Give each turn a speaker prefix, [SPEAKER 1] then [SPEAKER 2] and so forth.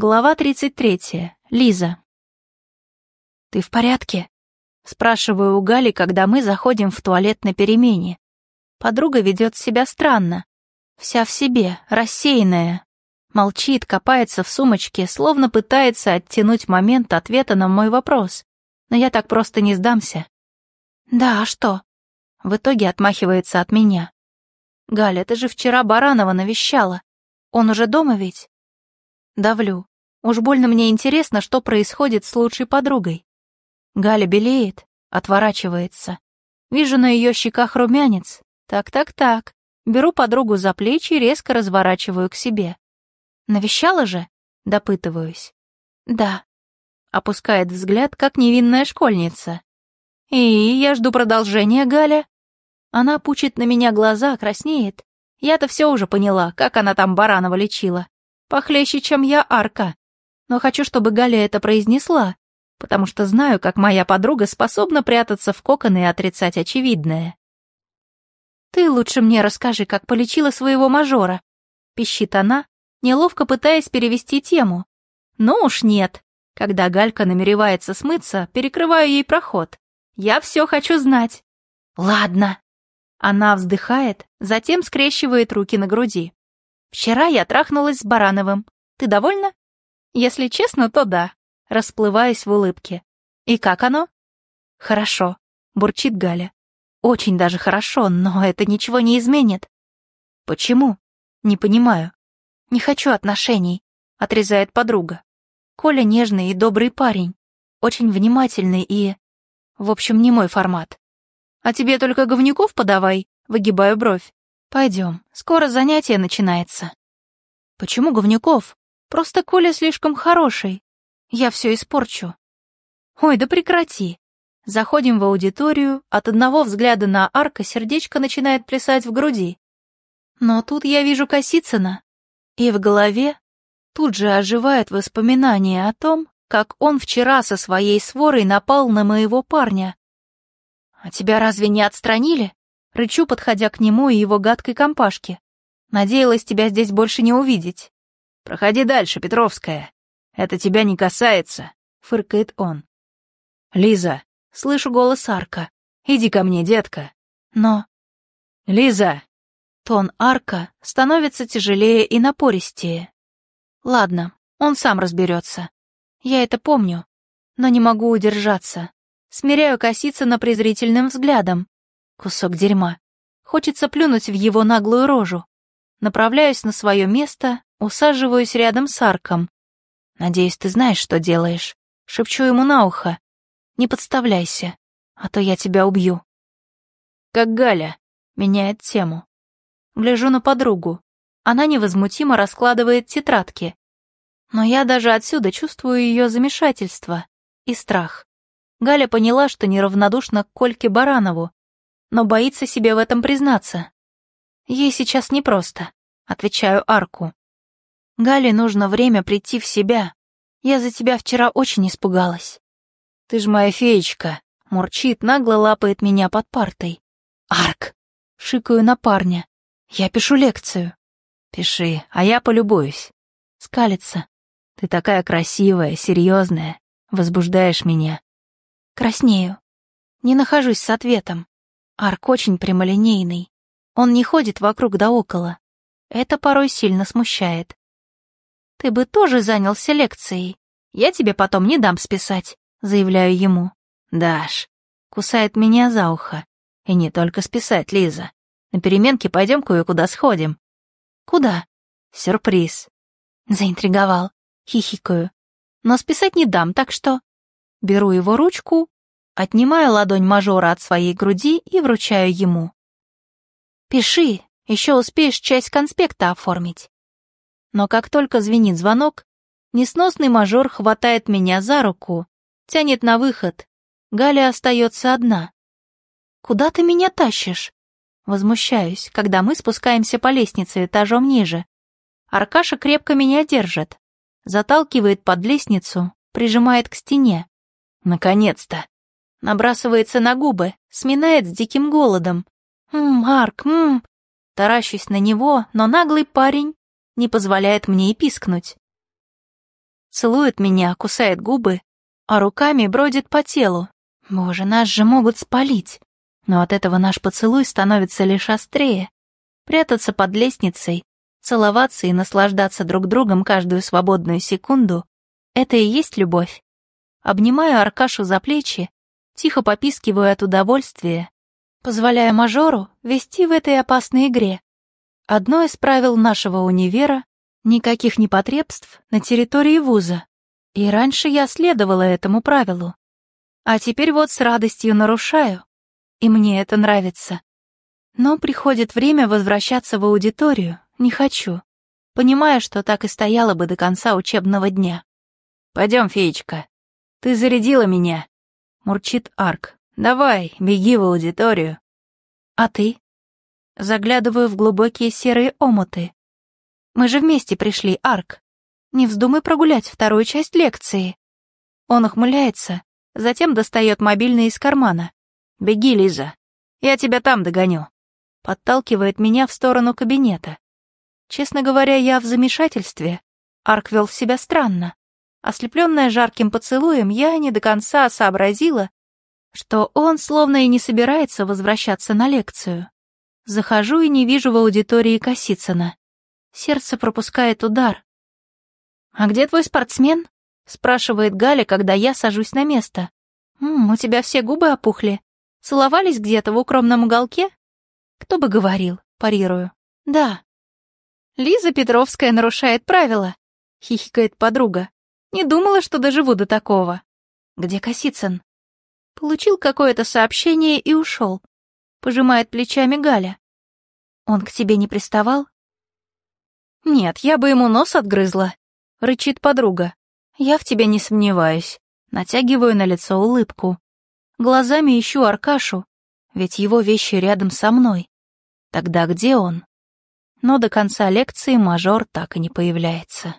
[SPEAKER 1] Глава 33. Лиза. «Ты в порядке?» Спрашиваю у Гали, когда мы заходим в туалет на перемене. Подруга ведет себя странно. Вся в себе, рассеянная. Молчит, копается в сумочке, словно пытается оттянуть момент ответа на мой вопрос. Но я так просто не сдамся. «Да, а что?» В итоге отмахивается от меня. «Галя, ты же вчера Баранова навещала. Он уже дома ведь?» Давлю. Уж больно мне интересно, что происходит с лучшей подругой. Галя белеет, отворачивается. Вижу на ее щеках румянец. Так-так-так. Беру подругу за плечи и резко разворачиваю к себе. Навещала же? Допытываюсь. Да. Опускает взгляд, как невинная школьница. И я жду продолжения, Галя. Она пучит на меня глаза, краснеет. Я-то все уже поняла, как она там Баранова лечила. Похлеще, чем я, Арка. Но хочу, чтобы Галя это произнесла, потому что знаю, как моя подруга способна прятаться в кокон и отрицать очевидное. «Ты лучше мне расскажи, как полечила своего мажора», — пищит она, неловко пытаясь перевести тему. «Ну уж нет. Когда Галька намеревается смыться, перекрываю ей проход. Я все хочу знать». «Ладно». Она вздыхает, затем скрещивает руки на груди. Вчера я трахнулась с Барановым. Ты довольна? Если честно, то да. Расплываясь в улыбке. И как оно? Хорошо, бурчит Галя. Очень даже хорошо, но это ничего не изменит. Почему? Не понимаю. Не хочу отношений, отрезает подруга. Коля нежный и добрый парень. Очень внимательный и... В общем, не мой формат. А тебе только говнюков подавай, выгибаю бровь. Пойдем, скоро занятие начинается. Почему говнюков? Просто Коля слишком хороший. Я все испорчу. Ой, да прекрати. Заходим в аудиторию, от одного взгляда на Арка сердечко начинает плясать в груди. Но тут я вижу Косицына, и в голове тут же оживает воспоминание о том, как он вчера со своей сворой напал на моего парня. «А тебя разве не отстранили?» Рычу, подходя к нему и его гадкой компашке. Надеялась тебя здесь больше не увидеть. Проходи дальше, Петровская. Это тебя не касается, фыркает он. Лиза, слышу голос Арка. Иди ко мне, детка. Но... Лиза! Тон Арка становится тяжелее и напористее. Ладно, он сам разберется. Я это помню, но не могу удержаться. Смиряю на презрительным взглядом, Кусок дерьма. Хочется плюнуть в его наглую рожу. Направляюсь на свое место, усаживаюсь рядом с Арком. «Надеюсь, ты знаешь, что делаешь». Шепчу ему на ухо. «Не подставляйся, а то я тебя убью». «Как Галя», — меняет тему. Гляжу на подругу. Она невозмутимо раскладывает тетрадки. Но я даже отсюда чувствую ее замешательство и страх. Галя поняла, что неравнодушна к Кольке Баранову, но боится себе в этом признаться. Ей сейчас непросто, отвечаю Арку. Гале нужно время прийти в себя. Я за тебя вчера очень испугалась. Ты ж моя феечка, мурчит, нагло лапает меня под партой. Арк, шикаю на парня. Я пишу лекцию. Пиши, а я полюбуюсь. Скалится. Ты такая красивая, серьезная, возбуждаешь меня. Краснею. Не нахожусь с ответом. Арк очень прямолинейный. Он не ходит вокруг да около. Это порой сильно смущает. «Ты бы тоже занялся лекцией. Я тебе потом не дам списать», — заявляю ему. «Даш», — кусает меня за ухо. «И не только списать, Лиза. На переменке пойдем кое-куда сходим». «Куда?» «Сюрприз». Заинтриговал. Хихикаю. «Но списать не дам, так что...» Беру его ручку Отнимаю ладонь мажора от своей груди и вручаю ему. «Пиши, еще успеешь часть конспекта оформить». Но как только звенит звонок, несносный мажор хватает меня за руку, тянет на выход. Галя остается одна. «Куда ты меня тащишь?» Возмущаюсь, когда мы спускаемся по лестнице этажом ниже. Аркаша крепко меня держит, заталкивает под лестницу, прижимает к стене. Наконец-то! Набрасывается на губы, сминает с диким голодом. «Ммм, Марк, ммм!» Таращусь на него, но наглый парень не позволяет мне и пискнуть. Целует меня, кусает губы, а руками бродит по телу. Боже, нас же могут спалить. Но от этого наш поцелуй становится лишь острее. Прятаться под лестницей, целоваться и наслаждаться друг другом каждую свободную секунду — это и есть любовь. Обнимаю Аркашу за плечи, тихо попискиваю от удовольствия, позволяя мажору вести в этой опасной игре. Одно из правил нашего универа — никаких непотребств на территории вуза. И раньше я следовала этому правилу. А теперь вот с радостью нарушаю. И мне это нравится. Но приходит время возвращаться в аудиторию, не хочу. Понимая, что так и стояла бы до конца учебного дня. «Пойдем, феечка. Ты зарядила меня», — мурчит Арк. «Давай, беги в аудиторию». «А ты?» Заглядываю в глубокие серые омуты. «Мы же вместе пришли, Арк. Не вздумай прогулять вторую часть лекции». Он ухмыляется, затем достает мобильный из кармана. «Беги, Лиза, я тебя там догоню». Подталкивает меня в сторону кабинета. Честно говоря, я в замешательстве. Арк вел себя странно. Ослепленная жарким поцелуем, я не до конца сообразила, что он словно и не собирается возвращаться на лекцию. Захожу и не вижу в аудитории Косицына. Сердце пропускает удар. «А где твой спортсмен?» — спрашивает Галя, когда я сажусь на место. «М, «У тебя все губы опухли. Целовались где-то в укромном уголке?» «Кто бы говорил?» — парирую. «Да». «Лиза Петровская нарушает правила», — хихикает подруга. «Не думала, что доживу до такого». «Где Косицын?» Получил какое-то сообщение и ушел. Пожимает плечами Галя. «Он к тебе не приставал?» «Нет, я бы ему нос отгрызла», — рычит подруга. «Я в тебе не сомневаюсь». Натягиваю на лицо улыбку. Глазами ищу Аркашу, ведь его вещи рядом со мной. Тогда где он? но до конца лекции мажор так и не появляется.